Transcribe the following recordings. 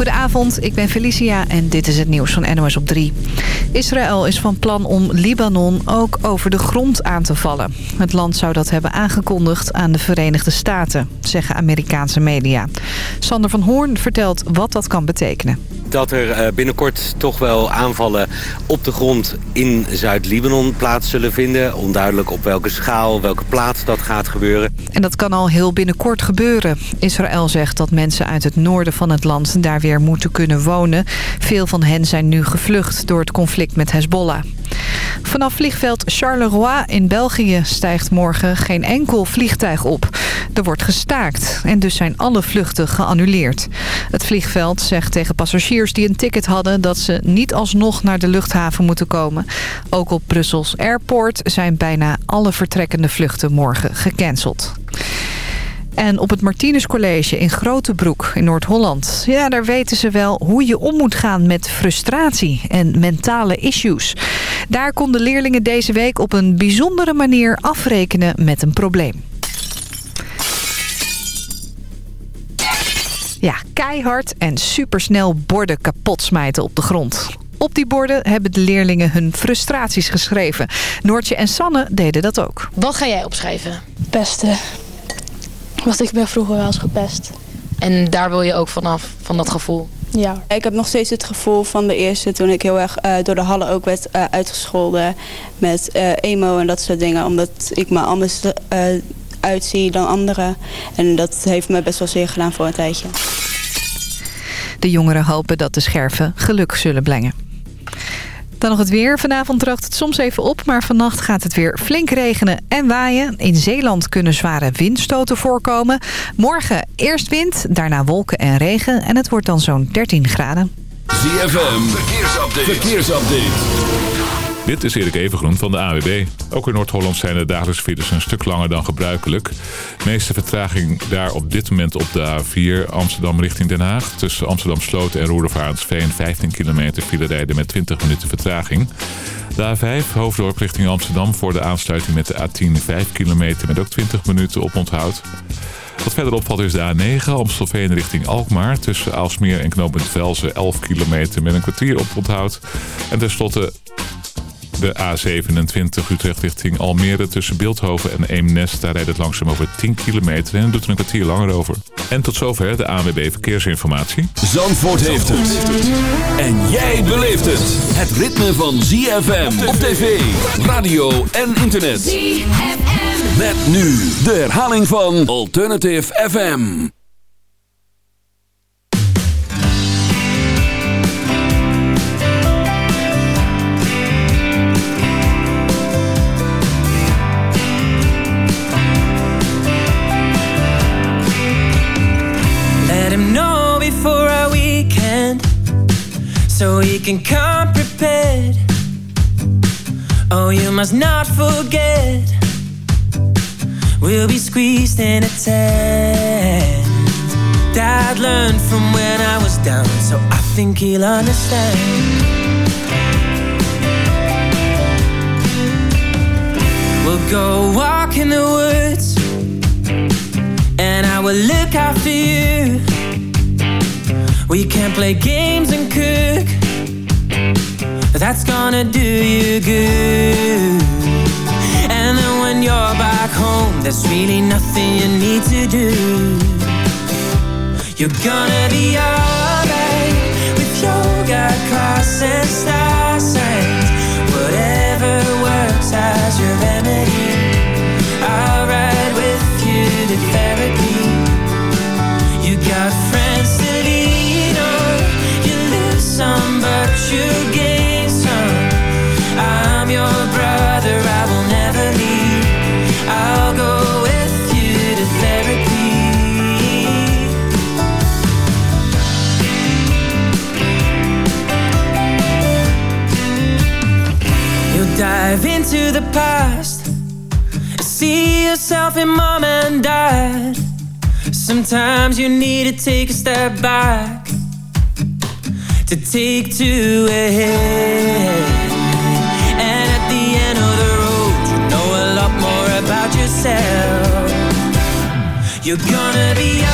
Goedenavond, ik ben Felicia en dit is het nieuws van NOS op 3. Israël is van plan om Libanon ook over de grond aan te vallen. Het land zou dat hebben aangekondigd aan de Verenigde Staten, zeggen Amerikaanse media. Sander van Hoorn vertelt wat dat kan betekenen dat er eh, binnenkort toch wel aanvallen op de grond in Zuid-Libanon plaats zullen vinden. Onduidelijk op welke schaal, welke plaats dat gaat gebeuren. En dat kan al heel binnenkort gebeuren. Israël zegt dat mensen uit het noorden van het land daar weer moeten kunnen wonen. Veel van hen zijn nu gevlucht door het conflict met Hezbollah. Vanaf vliegveld Charleroi in België stijgt morgen geen enkel vliegtuig op. Er wordt gestaakt en dus zijn alle vluchten geannuleerd. Het vliegveld zegt tegen passagiers die een ticket hadden... dat ze niet alsnog naar de luchthaven moeten komen. Ook op Brussels Airport zijn bijna alle vertrekkende vluchten morgen gecanceld. En op het Martinus College in Grotebroek in Noord-Holland. Ja, daar weten ze wel hoe je om moet gaan met frustratie en mentale issues. Daar konden leerlingen deze week op een bijzondere manier afrekenen met een probleem. Ja, keihard en supersnel borden kapot smijten op de grond. Op die borden hebben de leerlingen hun frustraties geschreven. Noortje en Sanne deden dat ook. Wat ga jij opschrijven? Pesten. Want ik ben vroeger wel eens gepest. En daar wil je ook vanaf, van dat gevoel? Ja. Ik heb nog steeds het gevoel van de eerste toen ik heel erg uh, door de hallen ook werd uh, uitgescholden met uh, emo en dat soort dingen. Omdat ik me anders uitzie dan anderen. En dat heeft me best wel zeer gedaan voor een tijdje. De jongeren hopen dat de scherven geluk zullen brengen. Dan nog het weer. Vanavond droogt het soms even op, maar vannacht gaat het weer flink regenen en waaien. In Zeeland kunnen zware windstoten voorkomen. Morgen eerst wind, daarna wolken en regen en het wordt dan zo'n 13 graden. ZFM, verkeersupdate. verkeersupdate. Dit is Erik Evengroen van de AWB. Ook in Noord-Holland zijn de dagelijkse files een stuk langer dan gebruikelijk. De meeste vertraging daar op dit moment op de A4 Amsterdam richting Den Haag. Tussen Amsterdam Sloot en Roerdervaartsveen 15 kilometer file rijden met 20 minuten vertraging. De A5 Hoofddorp richting Amsterdam voor de aansluiting met de A10 5 kilometer met ook 20 minuten op onthoud. Wat verder opvalt is de A9 Amstelveen richting Alkmaar. Tussen Aalsmeer en Knooppunt Velzen 11 kilometer met een kwartier op onthoud. En tenslotte de A27 Utrecht richting Almere tussen Beeldhoven en Eemnes. Daar rijdt het langzaam over 10 kilometer en doet er een kwartier langer over. En tot zover de ANWB Verkeersinformatie. Zandvoort heeft het. En jij beleeft het. Het ritme van ZFM op tv, radio en internet. ZFM. Met nu de herhaling van Alternative FM. So he can come prepared. Oh, you must not forget, we'll be squeezed in a tent. Dad learned from when I was down, so I think he'll understand. We'll go walk in the woods, and I will look after you. We can't play games and cook. That's gonna do you good. And then when you're back home There's really nothing you need to do. You're gonna be alright With yoga class and star signs Whatever works as your remedy. I'll ride with you to therapy dive into the past See yourself in mom and dad. Sometimes you need to take a step back take two ahead. And at the end of the road You know a lot more about yourself. You're gonna be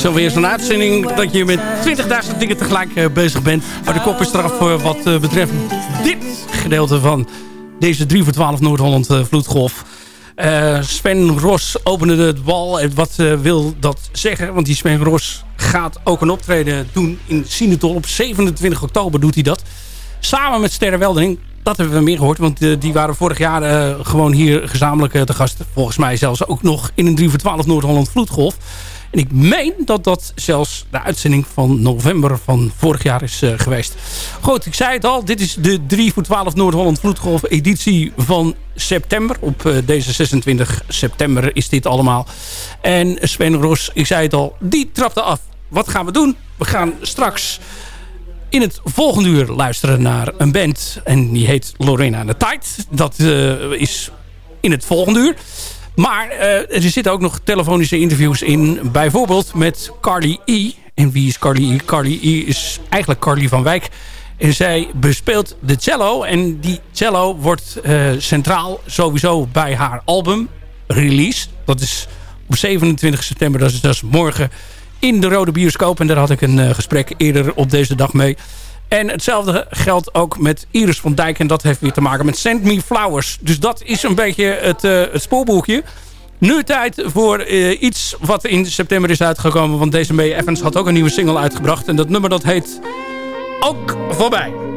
is alweer zo'n uitzending dat je met 20.000 dingen tegelijk eh, bezig bent. Maar de kop is eraf wat uh, betreft dit gedeelte van deze 3 voor 12 Noord-Holland vloedgolf. Sven Ros opende het bal. En wat wil dat zeggen? Want die Sven Ros gaat ook een optreden doen in Sinetol. Op 27 oktober doet hij dat. Samen met Sterre Weldering. Dat hebben we meer gehoord. Want die waren vorig jaar gewoon hier gezamenlijk te gast. Volgens mij zelfs ook nog in een 3 voor 12 Noord-Holland vloedgolf. En ik meen dat dat zelfs de uitzending van november van vorig jaar is uh, geweest. Goed, ik zei het al. Dit is de 3 voor 12 Noord-Holland Vloedgolf editie van september. Op uh, deze 26 september is dit allemaal. En Sven Ros, ik zei het al, die trapte af. Wat gaan we doen? We gaan straks in het volgende uur luisteren naar een band. En die heet Lorena de Tijd. Dat uh, is in het volgende uur. Maar uh, er zitten ook nog telefonische interviews in. Bijvoorbeeld met Carly E. En wie is Carly E? Carly E is eigenlijk Carly van Wijk. En zij bespeelt de cello. En die cello wordt uh, centraal sowieso bij haar album release. Dat is op 27 september. Dat is, dat is morgen in de Rode Bioscoop. En daar had ik een uh, gesprek eerder op deze dag mee. En hetzelfde geldt ook met Iris van Dijk. En dat heeft weer te maken met Send Me Flowers. Dus dat is een beetje het, uh, spoorboekje. Nu tijd voor uh, iets wat in september is uitgekomen. Want May Evans had ook een nieuwe single uitgebracht. En dat nummer dat heet Ook Voorbij.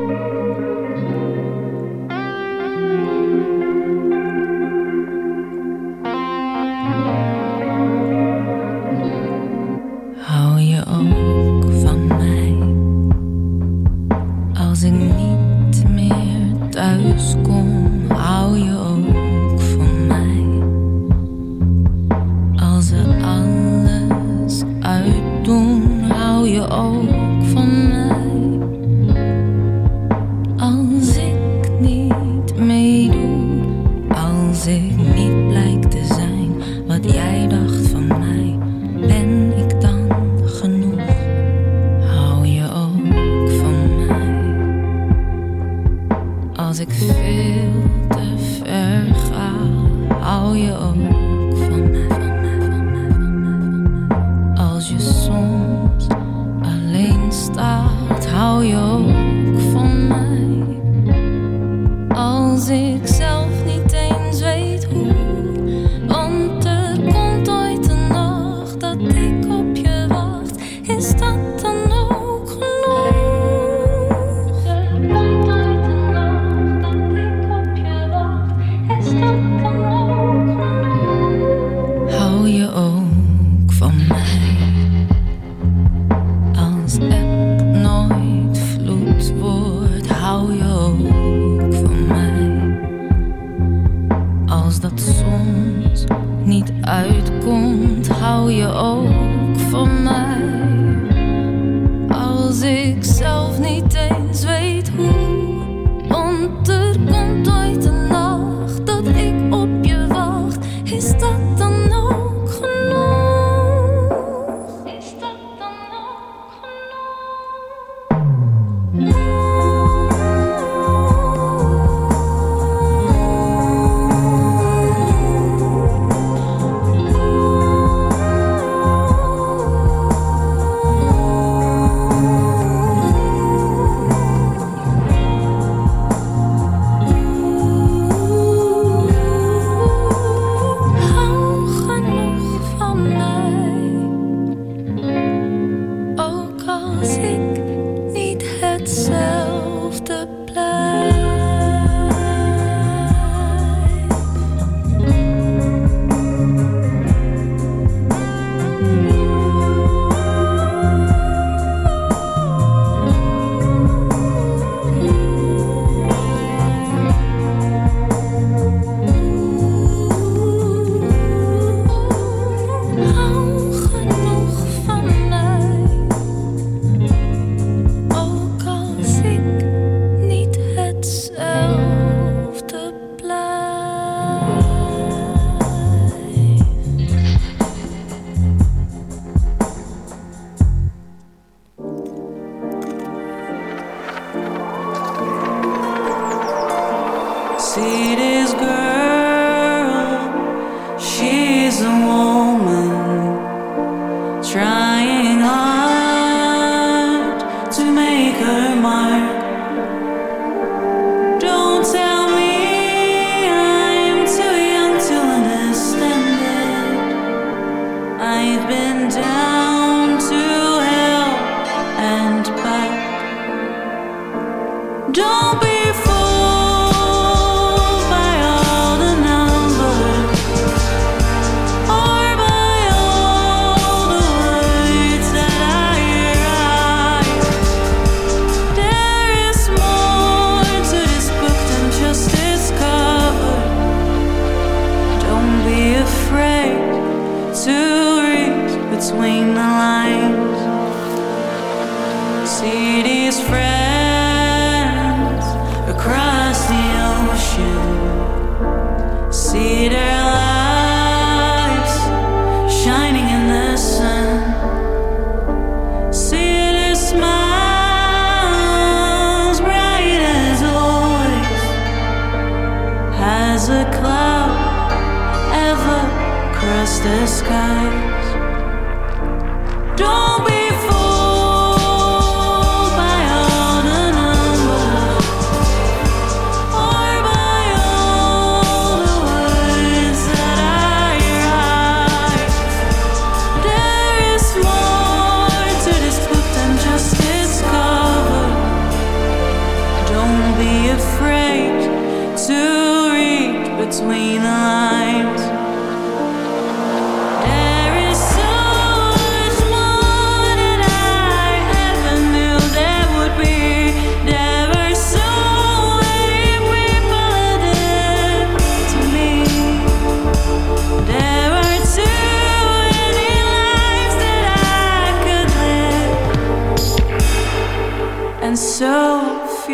been down.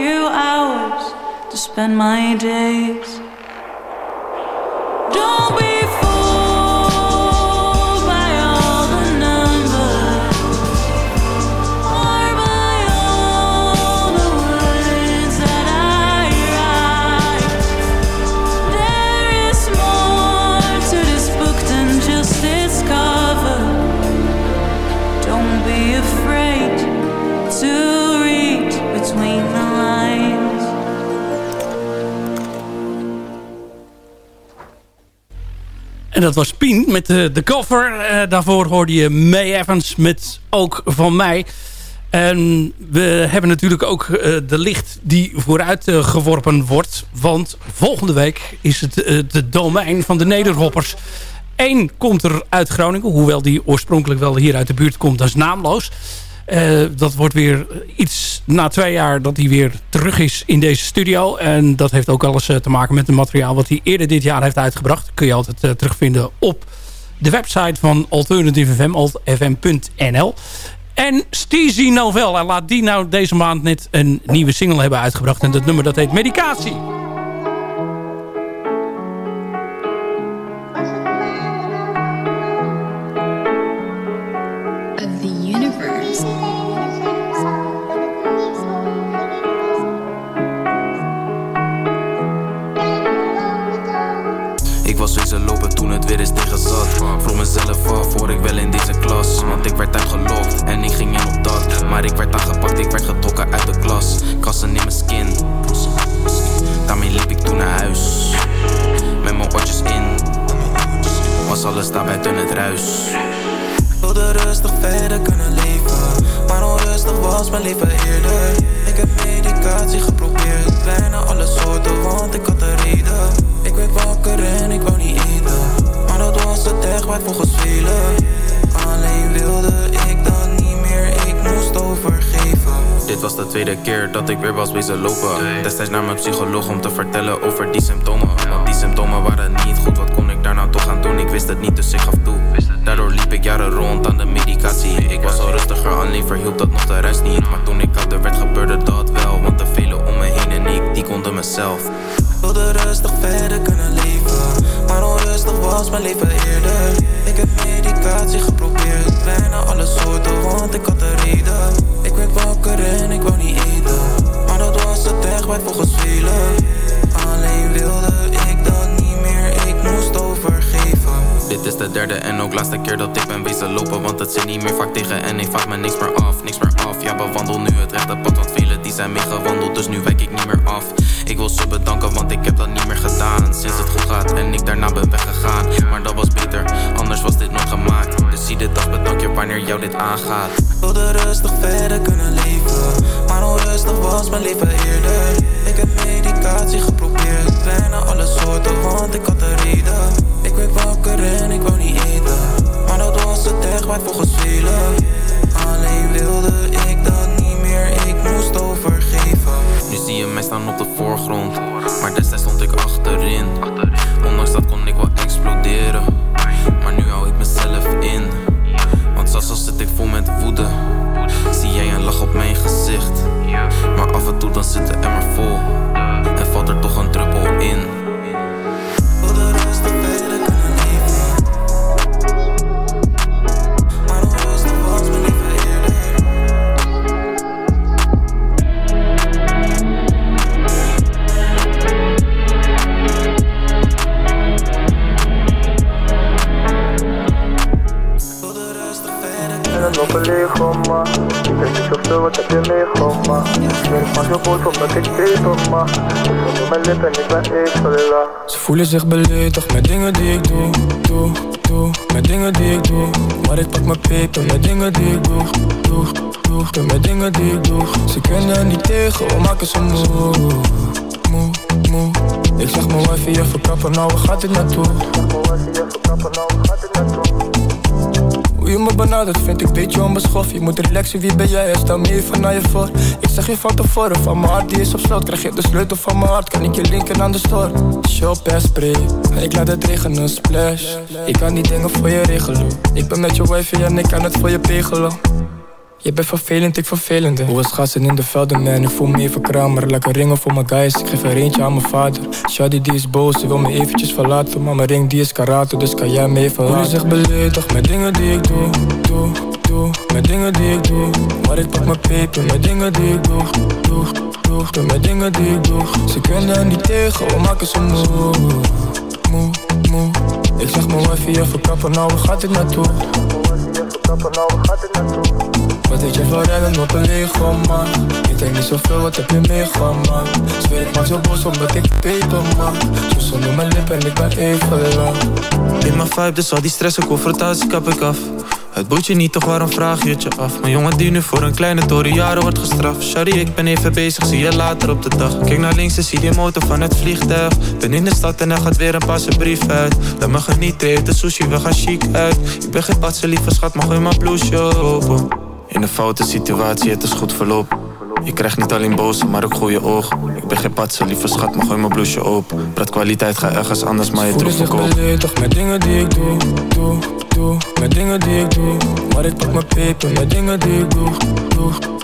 Few hours to spend my days. Don't be fooled dat was Pien met de, de cover. Eh, daarvoor hoorde je May Evans met Ook van mij. En we hebben natuurlijk ook eh, de licht die vooruit eh, geworpen wordt. Want volgende week is het eh, de domein van de Nederhoppers. Eén komt er uit Groningen. Hoewel die oorspronkelijk wel hier uit de buurt komt. Dat is naamloos. Eh, dat wordt weer iets na twee jaar dat hij weer terug is in deze studio. En dat heeft ook alles eh, te maken met het materiaal wat hij eerder dit jaar heeft uitgebracht. Kun je altijd eh, terugvinden op de website van Alternative FM, altfm.nl. En Steezy Novel, en laat die nou deze maand net een nieuwe single hebben uitgebracht. En dat nummer dat heet Medicatie. Zat. Vroeg mezelf af, voor ik wel in deze klas? Want ik werd uitgelokt en ik ging in op dat. Maar ik werd aangepakt, ik werd getrokken uit de klas. Kassen in mijn skin. Daarmee liep ik toen naar huis. Met mijn oortjes in. Was alles daar buiten het ruis. wilde rustig verder kunnen leven Maar onrustig was mijn leven eerder Ik heb medicatie geprobeerd Bijna alle soorten, want ik had een reden Ik werd wakker en ik wou niet eten dat was het echt waard volgens velen Alleen wilde ik dan niet meer, ik moest overgeven Dit was de tweede keer dat ik weer was wezen lopen. Destijds naar mijn psycholoog om te vertellen over die symptomen. Want die symptomen waren niet goed, wat kon ik daar nou toch aan doen? Ik wist het niet, dus ik gaf toe. Daardoor liep ik jaren rond aan de medicatie. Ik was al rustiger, alleen verhielp dat nog de rest niet. Maar toen ik ouder werd, gebeurde dat wel. Want de velen om me heen en ik, die konden mezelf. wilde rustig verder kunnen leven Maar onrustig was mijn leven eerder. Ik heb medicatie geprobeerd Bijna alle soorten, want ik had een reden. Ik werd wakker en ik wou niet eten Maar dat was het echt waard volgens velen Alleen wilde ik dan niet meer, ik moest overgeven. Dit is de derde en ook laatste keer dat ik ben wezen lopen Want het zit niet meer vaak tegen en ik vraag me niks meer af Niks meer af, ja bewandel nu het rechte pad Want velen die zijn meegewandeld, dus nu wijk ik niet meer af. Ik wil ze bedanken, want ik heb dat niet meer gedaan. Sinds het goed gaat en ik daarna ben weggegaan. Maar dat was beter, anders was dit nooit gemaakt. Dus zie dit als bedankje wanneer jou dit aangaat. Wilde rustig verder kunnen leven Maar onrustig was mijn leven eerder. Ik heb medicatie geprobeerd Bijna alle soorten, want ik had een reden. Ik werd wakker en ik wou niet eten dat was het echt maar volgens velen Alleen wilde ik dat niet meer, ik moest overgeven. Nu zie je mij staan op de voorgrond Maar destijds stond ik achterin. Ondanks dat kon ik wel exploderen Maar nu hou ik mezelf in. Want zelfs zit ik vol met woede Zie jij een lach op mijn gezicht. Maar af en toe dan zitten er voelen zich Je moet relaxen, wie ben jij? Stel me even naar je voor. Ik zeg je van tevoren, van mijn hart die is op slot. Krijg je de sleutel van mijn hart, kan ik je linken aan de store. Shop en spray, ik laat het regenen, splash. Ik kan die dingen voor je regelen. Ik ben met je wifi en ik kan het voor je pegelen. Je bent vervelend, ik vervelende. Hoe is gassen in de velden, man, ik voel me even kramer Lekker ringen voor mijn guys, ik geef er eentje aan mijn vader. Shadi die is boos, ze wil me eventjes verlaten. Maar mijn ring die is karate, dus kan jij me even laten. Hoe zich beledigd met dingen die ik doe, doe, doe Met dingen die ik doe. Maar ik pak mijn peper met dingen die ik doe, doe, doe Doe met dingen die ik doe. Ze kunnen er niet tegen, we maken ze moe. Moe, moe. Ik zeg mijn wifi even kappen, nou waar gaat dit naartoe? Wat weet je van rennen op een lege man? Ik denk niet zoveel, wat heb je meegemaakt? Zweer ik maar zo boos omdat ik peper man Zo zonder mijn lippen en ik ben even lang. In mijn vibe, dus al die stress en confrontatie kap ik af het boeit je niet, toch waarom vraag je het je af? Mijn jongen die nu voor een kleine toren jaren wordt gestraft Sorry, ik ben even bezig, zie je later op de dag Kijk naar links en zie die motor van het vliegtuig Ben in de stad en er gaat weer een passe brief uit Laat me genieten, eet de sushi, we gaan chic uit Ik ben geen patse, lieve schat, mag gooi mijn blouseje open In een foute situatie, het is goed verloop je krijgt niet alleen boze, maar ook goede oog. Ik ben geen patse, lieve schat, maar gooi mijn blouseje open. Praat kwaliteit, ga ergens anders, maar je troef verkoop. beledigd met dingen die ik doe, doe, doe dingen die ik doe Maar ik pak mijn peper met dingen die ik doe,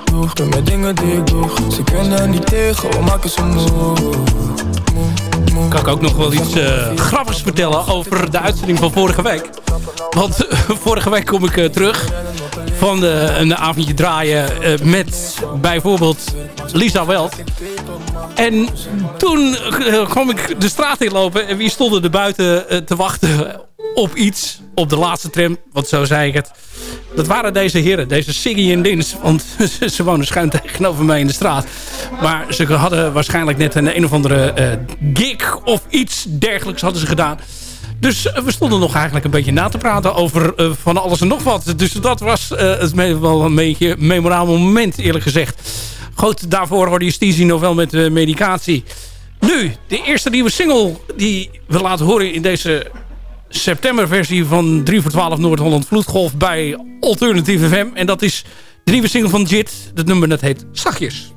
doe, doe dingen die ik doe Ze kunnen niet tegen, we maken ze moe Kan ik ook nog wel iets uh, grappigs vertellen over de uitzending van vorige week. Want uh, vorige week kom ik uh, terug van de, een avondje draaien met bijvoorbeeld Lisa Welt. En toen kwam ik de straat inlopen en wie stonden er buiten te wachten op iets, op de laatste tram, want zo zei ik het. Dat waren deze heren, deze Siggy en Dins, want ze wonen schuin tegenover mij in de straat. Maar ze hadden waarschijnlijk net een een of andere uh, gig of iets dergelijks hadden ze gedaan. Dus uh, we stonden nog eigenlijk een beetje na te praten over uh, van alles en nog wat. Dus dat was het wel een beetje memorabel moment eerlijk gezegd. Goed, daarvoor hoorde je Steezy nog wel met medicatie. Nu, de eerste nieuwe single die we laten horen in deze septemberversie van 3 voor 12 Noord-Holland Vloedgolf bij Alternative FM. En dat is de nieuwe single van Jit. Het nummer dat heet Zachtjes.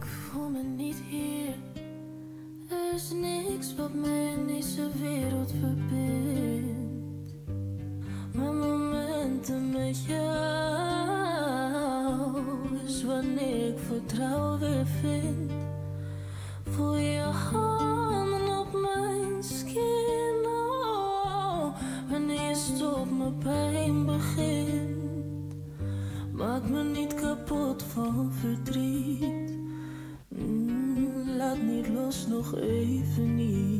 会分离。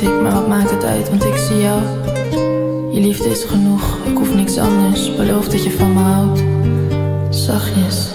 ik, maar wat maakt het uit, want ik zie jou. Je liefde is genoeg, ik hoef niks anders. Beloof dat je van me houdt, zachtjes.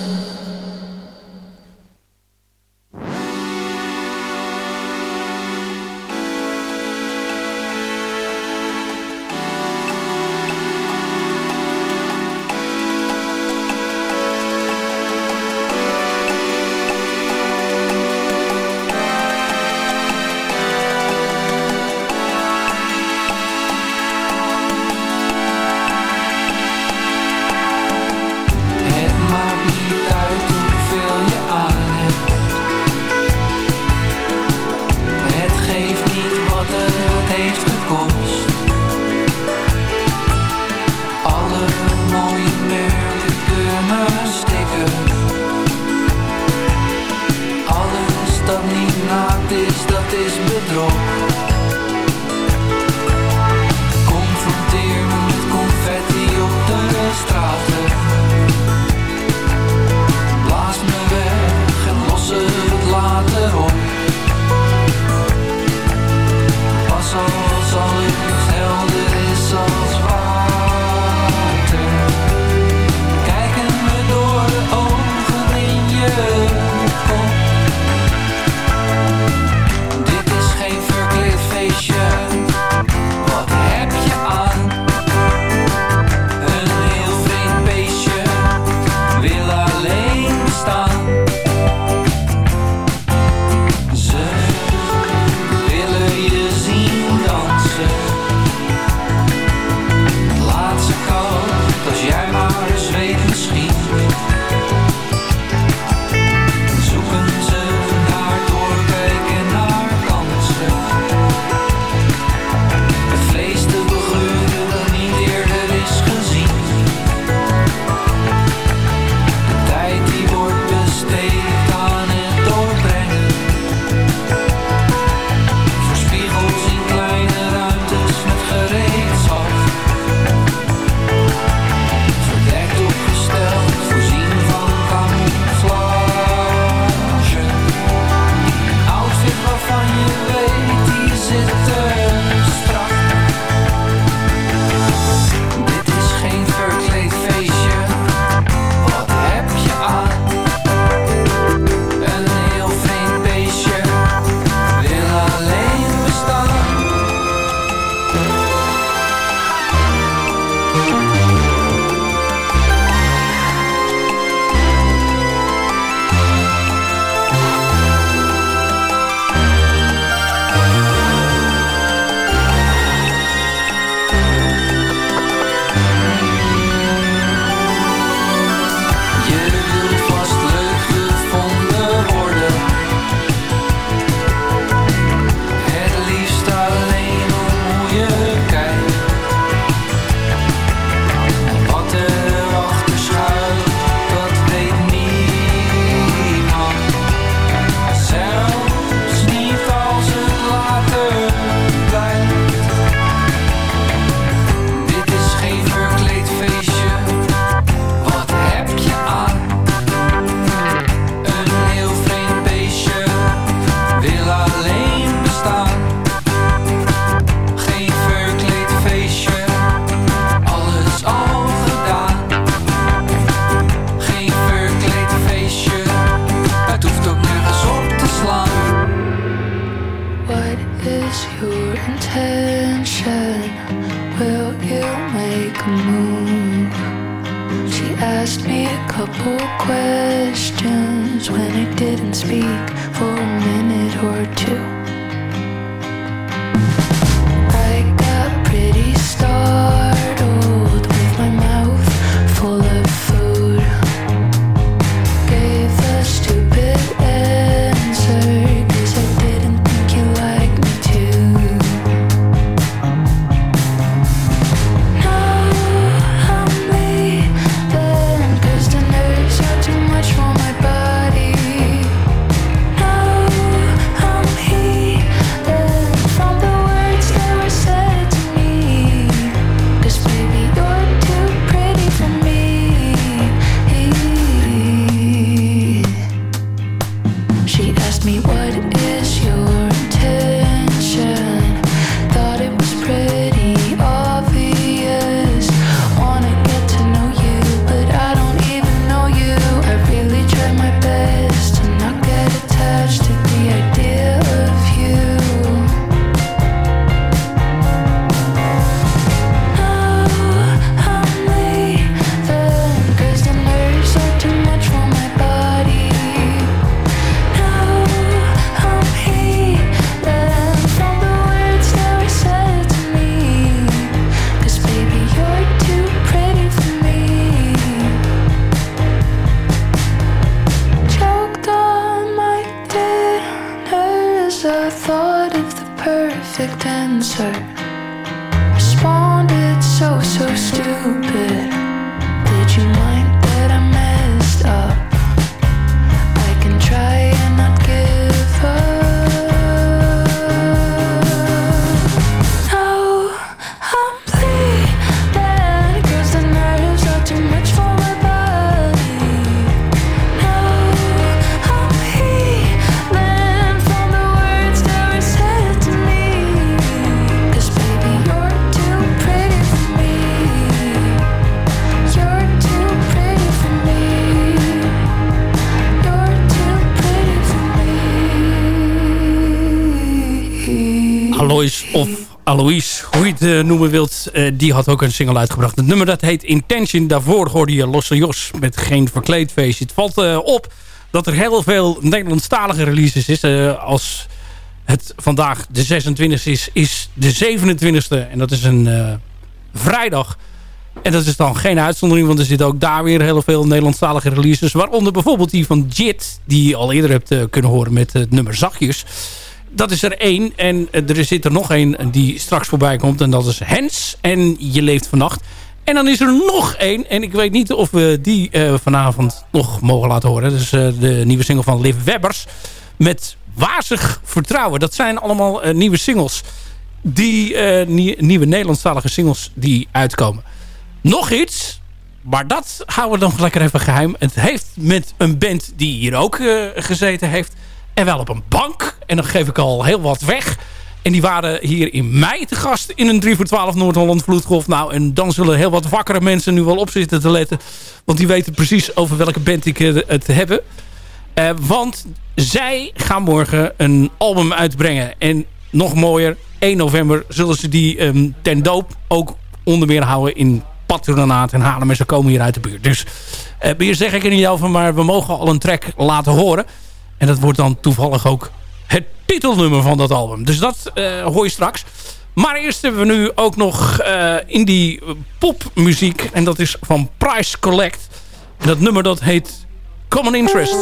attention. Will you make a move? She asked me a couple questions when I didn't speak for a minute or two. Noemen wilt, eh, die had ook een single uitgebracht. Het nummer dat heet Intention. Daarvoor hoorde je Losse Jos met Geen Verkleedfeestje. Het valt eh, op dat er heel veel Nederlandstalige releases is. Eh, als het vandaag de 26e is, is de 27e. En dat is een eh, vrijdag. En dat is dan geen uitzondering, want er zitten ook daar weer heel veel Nederlandstalige releases. Waaronder bijvoorbeeld die van Jit, die je al eerder hebt eh, kunnen horen met het nummer Zachtjes dat is er één. En eh, er zit er nog één die straks voorbij komt. En dat is Hens. En Je leeft vannacht. En dan is er nog één. En ik weet niet of we die eh, vanavond nog mogen laten horen. Dat is eh, de nieuwe single van Liv Webbers. Met Wazig Vertrouwen. Dat zijn allemaal nieuwe singles. Die nie- nieuwe Nederlandstalige singles die uitkomen. Nog iets. Maar dat houden we dan lekker even geheim. Het heeft met een band die hier ook gezeten heeft. En wel op een bank. En dan geef ik al heel wat weg. En die waren hier in mei te gast in een 3 voor 12 Noord-Holland Vloedgolf. Nou, en dan zullen heel wat wakkere mensen nu wel op zitten te letten. Want die weten precies over welke band ik eh, het heb. Eh, want zij gaan morgen een album uitbrengen. En nog mooier, 1 november zullen ze die ehm, ten doop ook onder meer houden in Patronaat en Haarlem. En ze komen hier uit de buurt. Dus eh, meer zeg ik er niet over, maar we mogen al een track laten horen. En dat wordt dan toevallig ook het titelnummer van dat album. Dus dat eh, hoor je straks. Maar eerst hebben we nu ook nog eh, indie popmuziek. En dat is van Price Collect. En dat nummer dat heet Common Interest.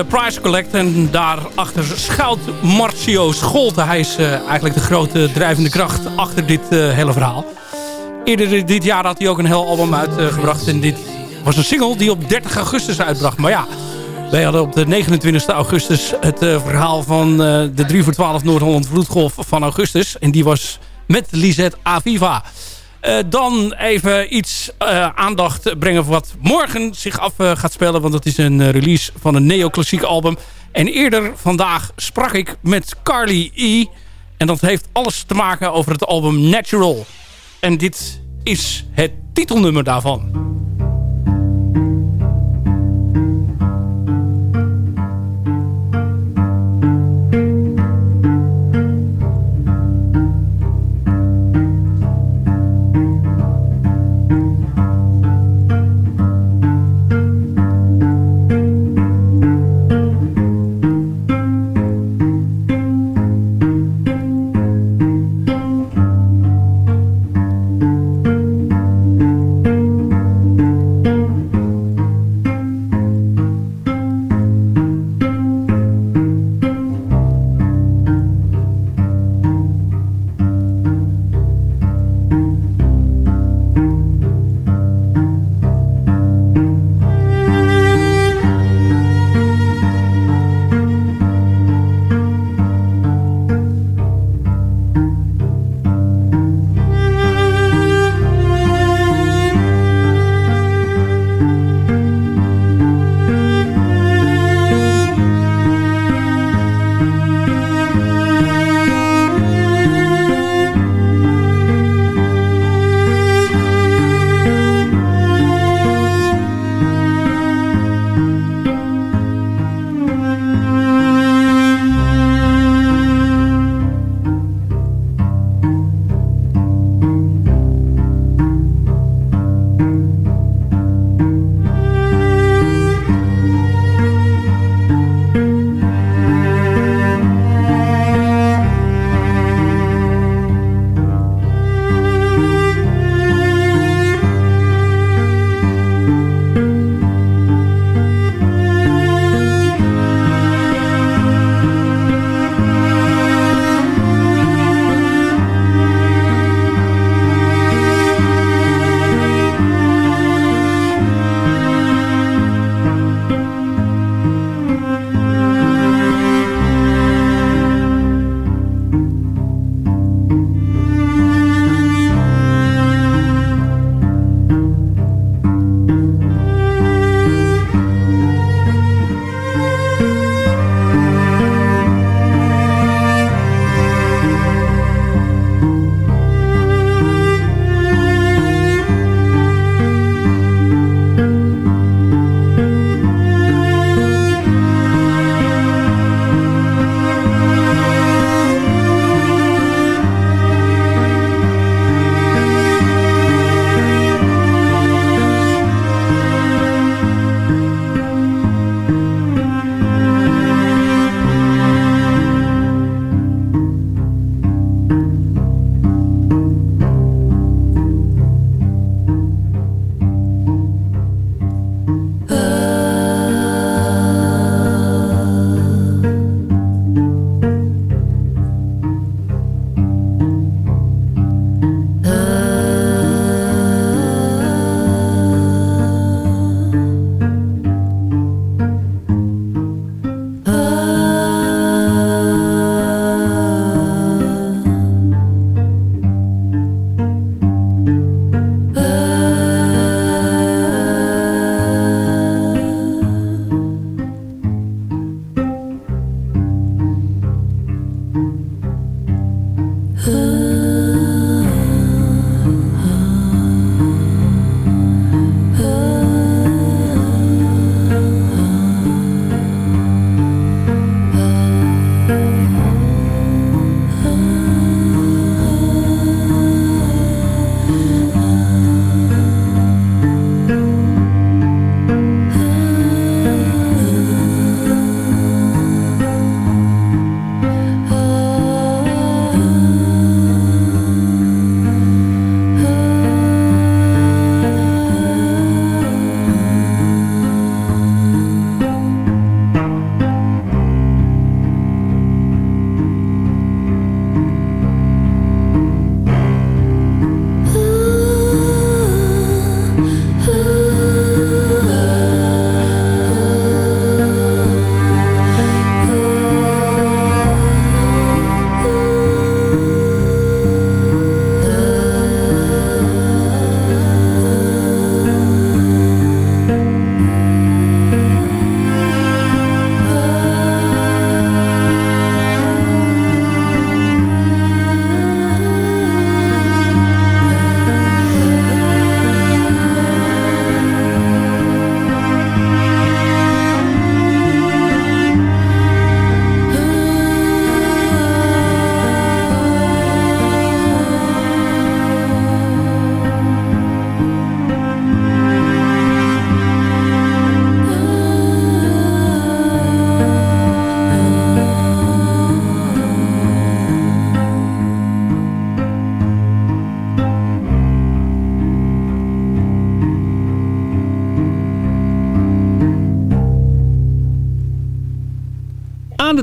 Price Collect. En daarachter schuilt Marcio Scholte. Hij is uh, eigenlijk de grote drijvende kracht achter dit uh, hele verhaal. Eerder dit jaar had hij ook een heel album uitgebracht. en dit was een single die op 30 augustus uitbracht. Maar ja, wij hadden op de 29 augustus het verhaal van de 3 voor 12 Noord-Holland Vloedgolf van augustus. En die was met Lisette Aviva. Uh, dan even iets uh, aandacht brengen voor wat morgen zich af uh, gaat spelen. Want dat is een release van een neoclassiek album. En eerder vandaag sprak ik met Carly E. En dat heeft alles te maken over het album Natural. En dit is het titelnummer daarvan.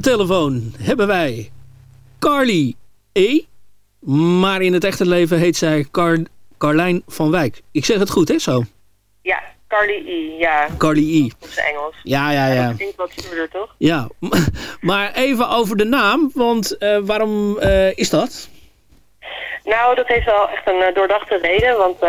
De telefoon hebben wij Carly E. Maar in het echte leven heet zij Car Carlijn van Wijk. Ik zeg het goed, hè, zo? Ja, Carly E, ja. Carly E. Dat is Engels. Ja, ja, ja. Dat klinkt wat stoerder, toch? Ja, maar even over de naam, want eh, waarom eh, is dat? Nou, dat heeft wel echt een eh, doordachte reden, want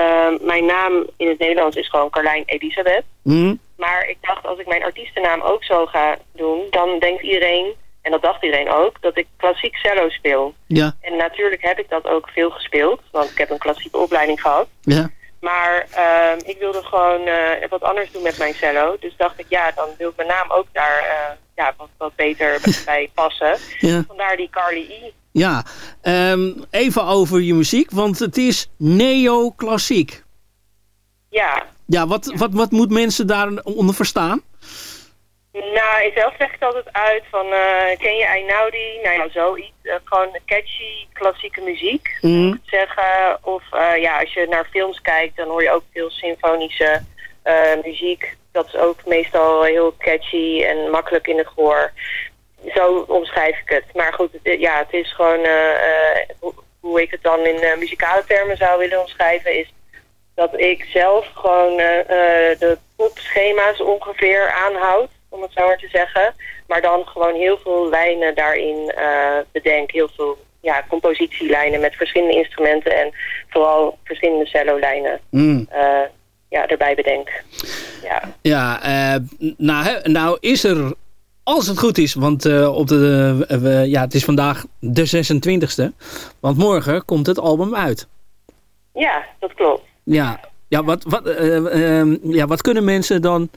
mijn naam in het Nederlands is gewoon Carlijn Elisabeth. Hm? Maar ik dacht, als ik mijn artiestennaam ook zo ga doen, dan denkt iedereen, en dat dacht iedereen ook, dat ik klassiek cello speel. Ja. En natuurlijk heb ik dat ook veel gespeeld, want ik heb een klassieke opleiding gehad. Ja. Maar ehm, ik wilde gewoon eh, wat anders doen met mijn cello. Dus dacht ik, ja, dan wil ik mijn naam ook daar eh, ja, wat, wat beter bij passen. Ja. Vandaar die Carly E. Ja, ehm, even over je muziek, want het is neoclassiek. Ja, Ja, wat, Wat, wat moet mensen daaronder verstaan? Nou, ik zelf leg ik altijd uit van, eh, ken je Einaudi? Nou ja, zoiets. Eh, gewoon catchy, klassieke muziek, Mhm. moet ik zeggen. Of eh, ja, als je naar films kijkt, dan hoor je ook veel symfonische muziek. Dat is ook meestal heel catchy en makkelijk in het gehoor. Zo omschrijf ik het. Maar goed, het, ja, het is gewoon, hoe, hoe ik het dan in muzikale termen zou willen omschrijven, is dat ik zelf gewoon de popschema's ongeveer aanhoud, om het zo maar te zeggen. Maar dan gewoon heel veel lijnen daarin eh, bedenk. Heel veel ja, compositielijnen met verschillende instrumenten en vooral verschillende cello-lijnen Mm. eh, ja, erbij bedenk. Ja. Ja, eh, nou, nou is er, als het goed is, want op de, ja, het is vandaag de 26e, want morgen komt het album uit. ja, dat klopt. Ja, ja, wat, wat, ja, wat kunnen mensen dan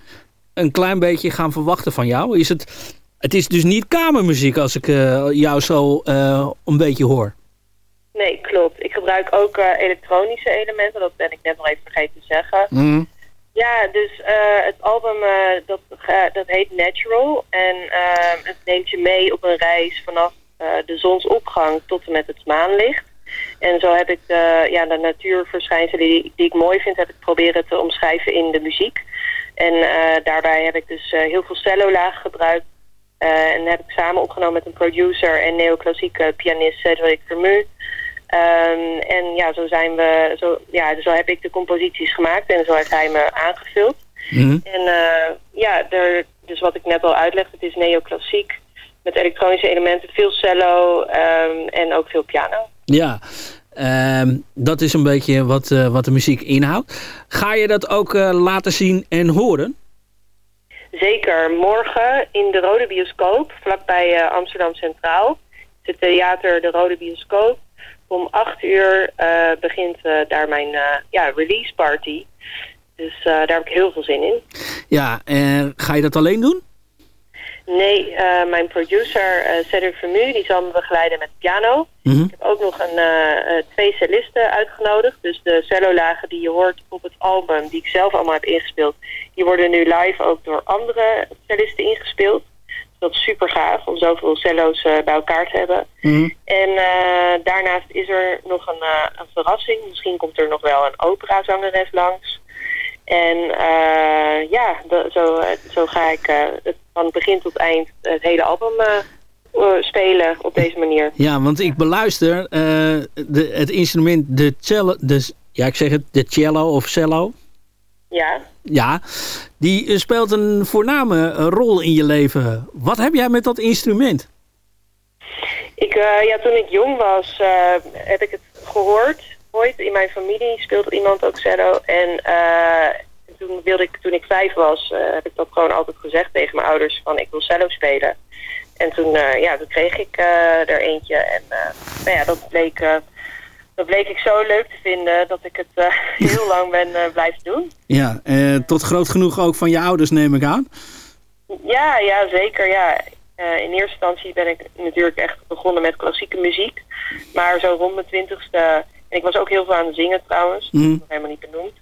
een klein beetje gaan verwachten van jou? Is het, het is dus niet kamermuziek als ik eh, jou zo eh, een beetje hoor. Nee, klopt. Ik gebruik ook eh, elektronische elementen. Dat ben ik net nog even vergeten te zeggen. Mm. Ja, dus eh, het album eh, dat, ga- dat heet Natural. En het neemt je mee op een reis vanaf eh, de zonsopgang tot en met het maanlicht. En zo heb ik de, ja, de natuurverschijnselen die, die ik mooi vind, heb ik proberen te omschrijven in de muziek. En eh, daarbij heb ik dus eh, heel veel cellolaag gebruikt. Eh, en heb ik samen opgenomen met een producer en neoclassieke pianist Cedric Vermu. Ehm, en ja, zo zijn we, zo, ja, zo heb ik de composities gemaakt en zo heeft hij me aangevuld. Mhm. En ja, er, dus wat ik net al uitlegde, het is neoclassiek met elektronische elementen, veel cello ehm, en ook veel piano. Ja, ehm, dat is een beetje wat, eh, wat de muziek inhoudt. Ga je dat ook eh, laten zien en horen? Zeker, morgen in de Rode Bioscoop, vlakbij eh, Amsterdam Centraal, het theater De Rode Bioscoop. Om acht uur begint daar mijn ja, release party. Dus daar heb ik heel veel zin in. Ja, en ga je dat alleen doen? Nee, eh, mijn producer eh Cedric Vermu, die zal me begeleiden met piano. Mhm. Ik heb ook nog een, eh, twee cellisten uitgenodigd. Dus de cellolagen die je hoort op het album, die ik zelf allemaal heb ingespeeld... die worden nu live ook door andere cellisten ingespeeld. Dus dat is super gaaf om zoveel cello's bij elkaar te hebben. En eh, daarnaast is er nog een, een verrassing. Misschien komt er nog wel een operazangeres langs. En eh, ja, de- zo, zo ga ik eh, het, van begin tot eind het hele album eh, spelen op deze manier. Ja, want ik beluister de, het instrument, de cello, de, ja, ik zeg het, de cello of cello. Ja. Ja, die speelt een voorname rol in je leven. Wat heb jij met dat instrument? Ik, ja, toen ik jong was, heb ik het gehoord. Ooit in mijn familie speelt iemand ook cello. En eh, toen wilde ik, toen ik vijf was, eh, heb ik dat gewoon altijd gezegd tegen mijn ouders van ik wil cello spelen. En toen, eh, ja, toen kreeg ik er eentje. En nou ja, dat bleek, dat bleek ik zo leuk te vinden dat ik het heel lang ben eh, blijven doen. Ja, eh, tot groot genoeg ook van je ouders neem ik aan. Ja, ja, zeker. Ja. In eerste instantie ben ik natuurlijk echt begonnen met klassieke muziek. Maar zo rond mijn twintigste... En ik was ook heel veel aan het zingen trouwens. Dat Mhm. nog helemaal niet benoemd.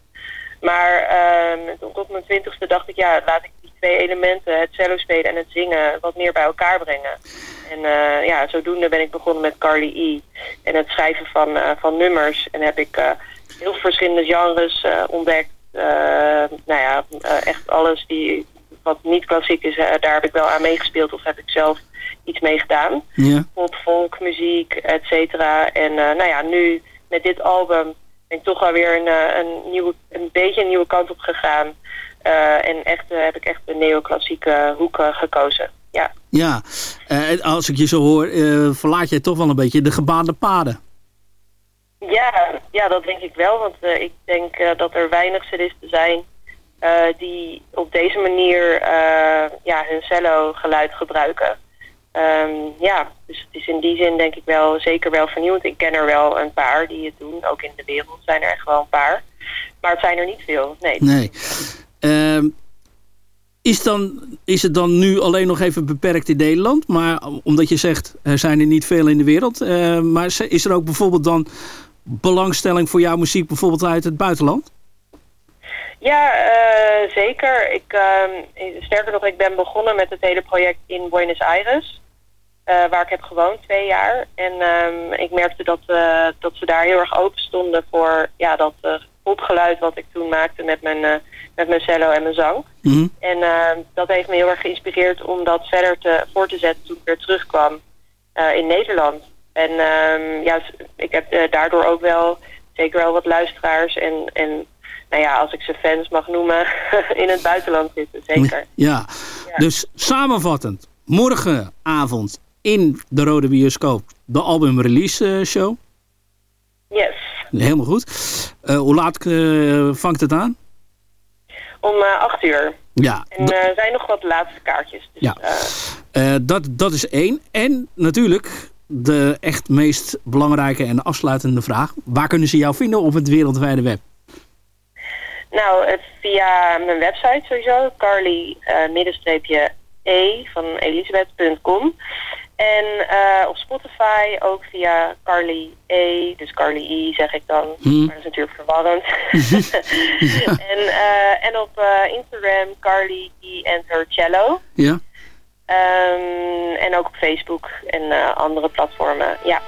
Maar ehm, tot mijn twintigste dacht ik... Ja, laat ik die twee elementen, het cello spelen en het zingen... wat meer bij elkaar brengen. En eh, ja, zodoende ben ik begonnen met Carly E. En het schrijven van, eh, van nummers. En heb ik eh, heel verschillende genres ontdekt. Eh, nou ja, echt alles die wat niet klassiek is, daar heb ik wel aan meegespeeld of heb ik zelf iets mee gedaan. Ja. Pop, folk, muziek, et cetera. En nou ja, nu met dit album ben ik toch wel weer een, eh, een, nieuwe, een beetje een nieuwe kant op gegaan. Eh, en echt, eh, heb ik echt de neoclassieke hoek gekozen. Ja. Ja, en als ik je zo hoor, verlaat jij toch wel een beetje de gebaande paden. Ja, ja, dat denk ik wel. Want ik denk dat er weinig cellisten zijn die op deze manier ja, hun cello geluid gebruiken. Ehm, ja, dus het is in die zin denk ik wel zeker wel vernieuwend. Ik ken er wel een paar die het doen. Ook in de wereld zijn er echt wel een paar. Maar het zijn er niet veel, nee. Nee. Ehm, is, dan, is het dan nu alleen nog even beperkt in Nederland? Maar omdat je zegt, er zijn er niet veel in de wereld. eh, maar is er ook bijvoorbeeld dan belangstelling voor jouw muziek bijvoorbeeld uit het buitenland? Ja, eh, zeker. Ik, ehm, sterker nog, ik ben begonnen met het hele project in Buenos Aires. eh, waar ik heb gewoond twee jaar. En ehm, ik merkte dat, eh, dat ze daar heel erg open stonden voor ja, dat uh, popgeluid wat ik toen maakte met mijn, met mijn cello en mijn zang. Mhm. En ehm, dat heeft me heel erg geïnspireerd om dat verder te, voor te zetten toen ik weer terugkwam in Nederland. En ja, ik heb daardoor ook wel zeker wel wat luisteraars en, en nou ja, als ik ze fans mag noemen, in het buitenland zitten, zeker. Ja. dus samenvattend. Morgenavond in de Rode Bioscoop de album release eh, show. Yes. Helemaal goed. Eh, hoe laat eh, vangt het aan? Om acht uur. Ja, En er zijn nog wat laatste kaartjes. Dus, Ja. dat, dat is één. En natuurlijk de echt meest belangrijke en afsluitende vraag. Waar kunnen ze jou vinden op het wereldwijde web? Nou, het via mijn website sowieso, Carly middenstreepje E van Elisabeth.com. En eh, op Spotify ook via Carly E, dus Carly E zeg ik dan. Hmm. Maar dat is natuurlijk verwarrend. en, eh, en op eh, Instagram Carly E Enter Cello. Ja. Ehm, en ook op Facebook en andere platformen. Ja.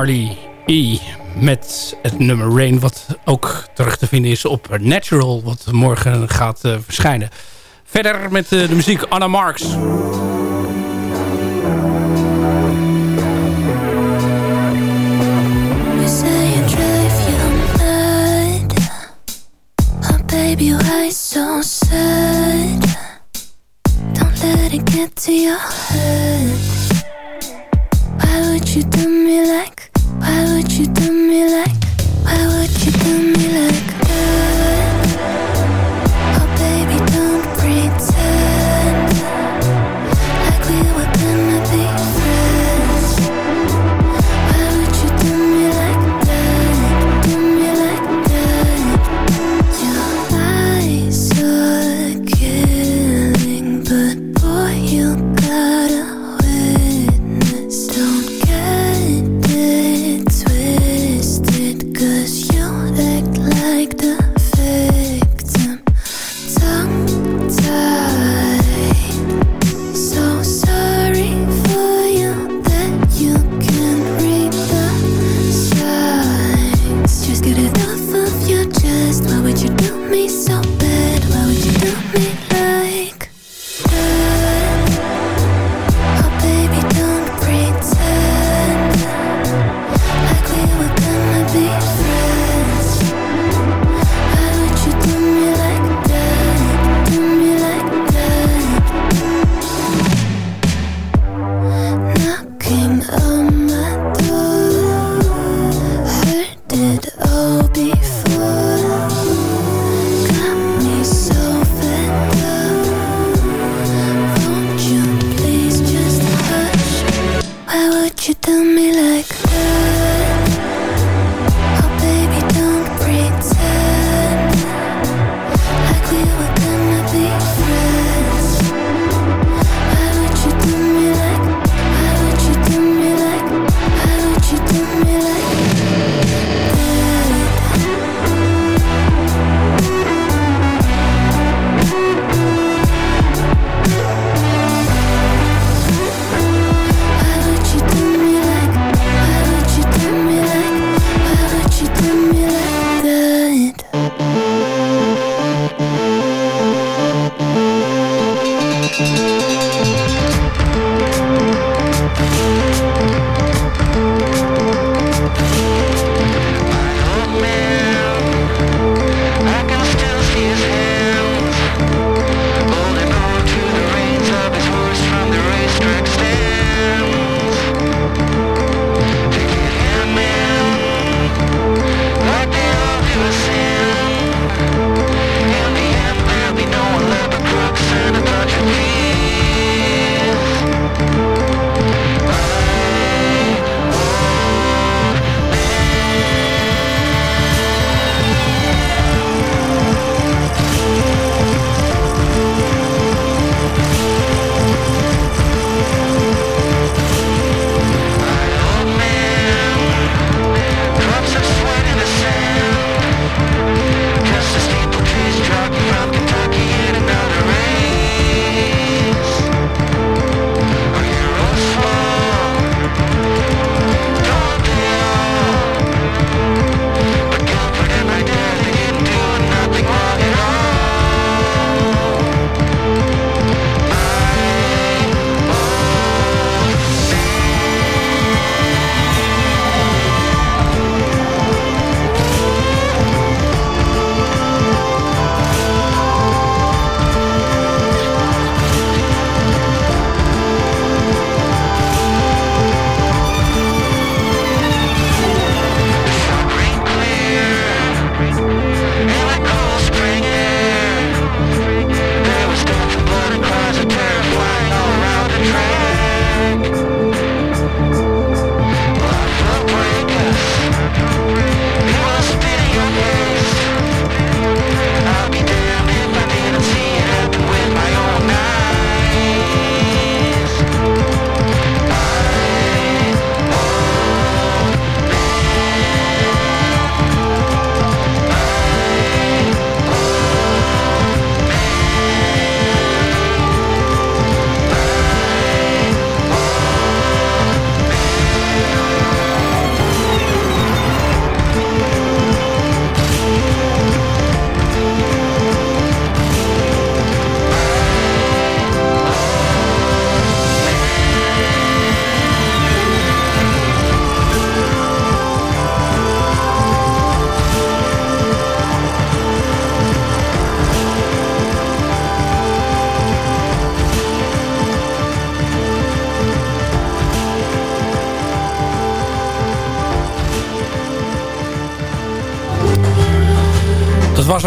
Charlie E. Met het nummer Rain, wat ook terug te vinden is op Natural, wat morgen gaat eh, verschijnen. Verder met eh, de muziek Anna Marks.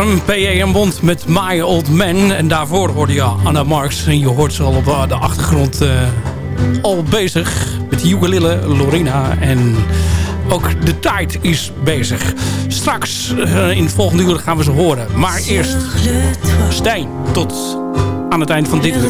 een P.A. en Bond met My Old Man. En daarvoor hoorde je Anna Marks. En je hoort ze al op de achtergrond eh, al bezig. Met ukulele, Lorena en ook de tijd is bezig. Straks eh, in het volgende uur gaan we ze horen. Maar eerst Stijn tot aan het eind van dit uur.